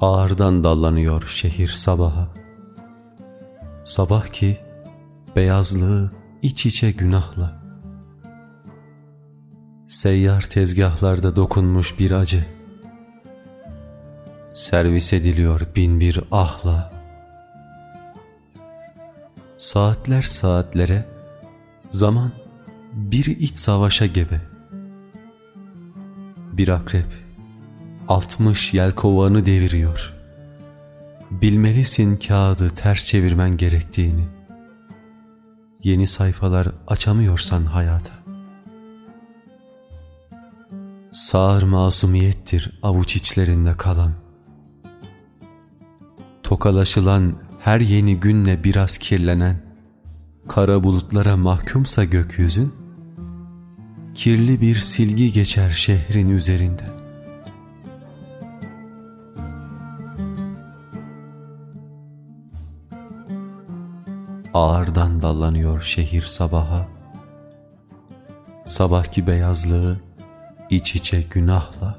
Ağırdan dallanıyor şehir sabaha. Sabah ki beyazlığı iç içe günahla. Seyyar tezgahlarda dokunmuş bir acı. Servis ediliyor bin bir ahla. Saatler saatlere, zaman bir iç savaşa gebe. Bir akrep altmış yelkovanı deviriyor. Bilmelisin kağıdı ters çevirmen gerektiğini. Yeni sayfalar açamıyorsan hayata. Sağır masumiyettir avuç içlerinde kalan. Tokalaşılan her yeni günle biraz kirlenen, kara bulutlara mahkumsa gökyüzün, kirli bir silgi geçer şehrin üzerinden. Ağırdan dallanıyor şehir sabaha. Sabahki beyazlığı iç içe günahla